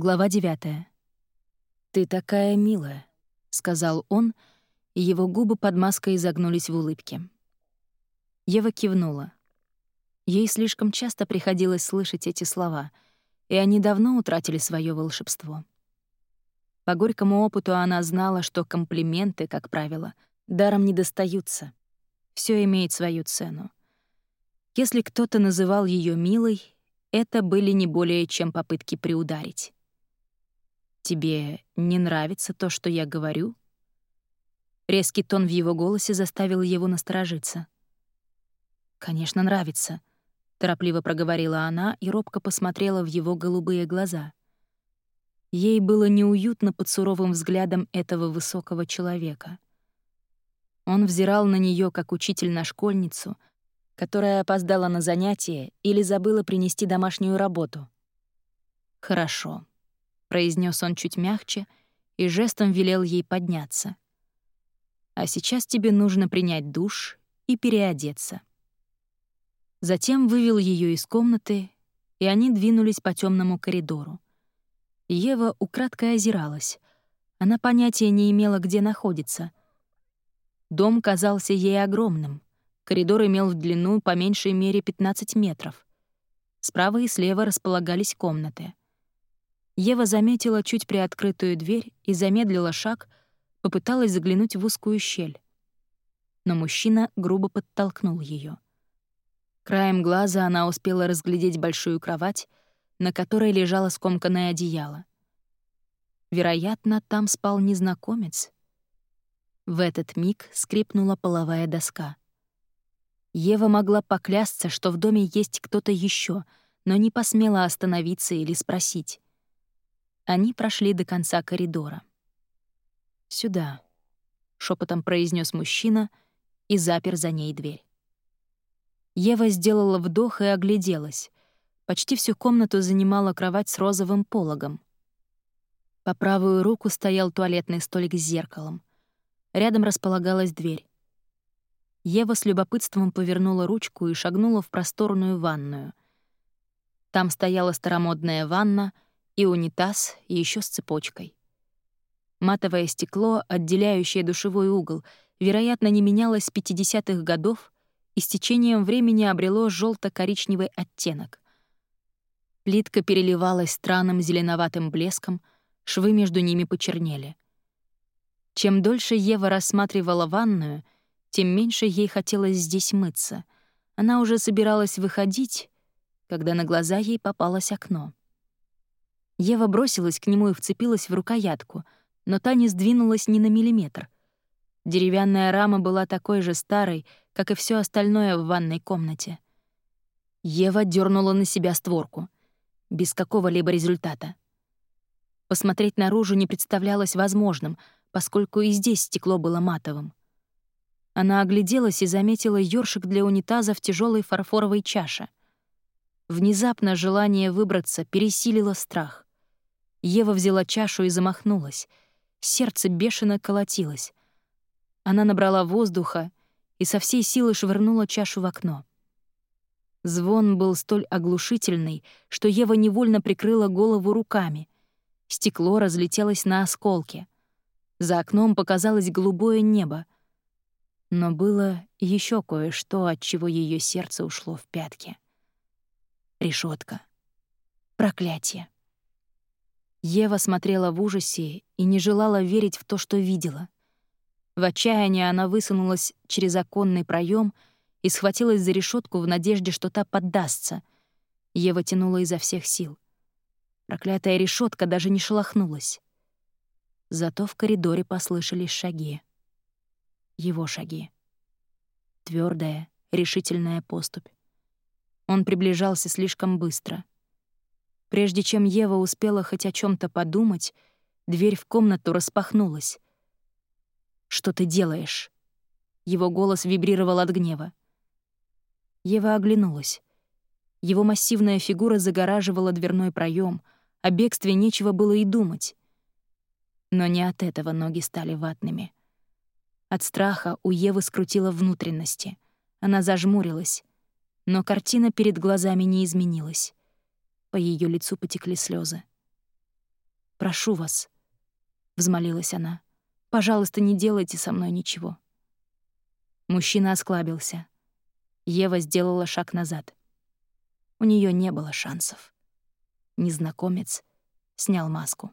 Глава 9. «Ты такая милая», — сказал он, и его губы под маской изогнулись в улыбке. Ева кивнула. Ей слишком часто приходилось слышать эти слова, и они давно утратили свое волшебство. По горькому опыту она знала, что комплименты, как правило, даром не достаются. Все имеет свою цену. Если кто-то называл ее милой, это были не более чем попытки приударить. «Тебе не нравится то, что я говорю?» Резкий тон в его голосе заставил его насторожиться. «Конечно, нравится», — торопливо проговорила она и робко посмотрела в его голубые глаза. Ей было неуютно под суровым взглядом этого высокого человека. Он взирал на нее как учитель на школьницу, которая опоздала на занятие или забыла принести домашнюю работу. «Хорошо», произнес он чуть мягче и жестом велел ей подняться. А сейчас тебе нужно принять душ и переодеться. Затем вывел ее из комнаты, и они двинулись по темному коридору. Ева украдкой озиралась. Она понятия не имела, где находится. Дом казался ей огромным. Коридор имел в длину по меньшей мере 15 метров. Справа и слева располагались комнаты. Ева заметила чуть приоткрытую дверь и замедлила шаг, попыталась заглянуть в узкую щель. Но мужчина грубо подтолкнул ее. Краем глаза она успела разглядеть большую кровать, на которой лежало скомканное одеяло. Вероятно, там спал незнакомец. В этот миг скрипнула половая доска. Ева могла поклясться, что в доме есть кто-то еще, но не посмела остановиться или спросить. Они прошли до конца коридора. «Сюда», — шепотом произнес мужчина и запер за ней дверь. Ева сделала вдох и огляделась. Почти всю комнату занимала кровать с розовым пологом. По правую руку стоял туалетный столик с зеркалом. Рядом располагалась дверь. Ева с любопытством повернула ручку и шагнула в просторную ванную. Там стояла старомодная ванна — и унитаз, и еще с цепочкой. Матовое стекло, отделяющее душевой угол, вероятно, не менялось с 50-х годов и с течением времени обрело желто коричневый оттенок. Плитка переливалась странным зеленоватым блеском, швы между ними почернели. Чем дольше Ева рассматривала ванную, тем меньше ей хотелось здесь мыться. Она уже собиралась выходить, когда на глаза ей попалось окно. Ева бросилась к нему и вцепилась в рукоятку, но та не сдвинулась ни на миллиметр. Деревянная рама была такой же старой, как и все остальное в ванной комнате. Ева дернула на себя створку. Без какого-либо результата. Посмотреть наружу не представлялось возможным, поскольку и здесь стекло было матовым. Она огляделась и заметила ёршик для унитаза в тяжелой фарфоровой чаше. Внезапно желание выбраться пересилило страх. Ева взяла чашу и замахнулась. Сердце бешено колотилось. Она набрала воздуха и со всей силы швырнула чашу в окно. Звон был столь оглушительный, что Ева невольно прикрыла голову руками. Стекло разлетелось на осколки. За окном показалось голубое небо. Но было еще кое-что, от чего ее сердце ушло в пятки. Решетка. Проклятие. Ева смотрела в ужасе и не желала верить в то, что видела. В отчаянии она высунулась через оконный проем и схватилась за решетку в надежде, что та поддастся. Ева тянула изо всех сил. Проклятая решетка даже не шелохнулась. Зато в коридоре послышались шаги. Его шаги. Твердая, решительная поступь. Он приближался слишком быстро — Прежде чем Ева успела хоть о чем то подумать, дверь в комнату распахнулась. «Что ты делаешь?» Его голос вибрировал от гнева. Ева оглянулась. Его массивная фигура загораживала дверной проем, о бегстве нечего было и думать. Но не от этого ноги стали ватными. От страха у Евы скрутило внутренности. Она зажмурилась, но картина перед глазами не изменилась. По ее лицу потекли слезы. «Прошу вас», — взмолилась она, — «пожалуйста, не делайте со мной ничего». Мужчина осклабился. Ева сделала шаг назад. У нее не было шансов. Незнакомец снял маску.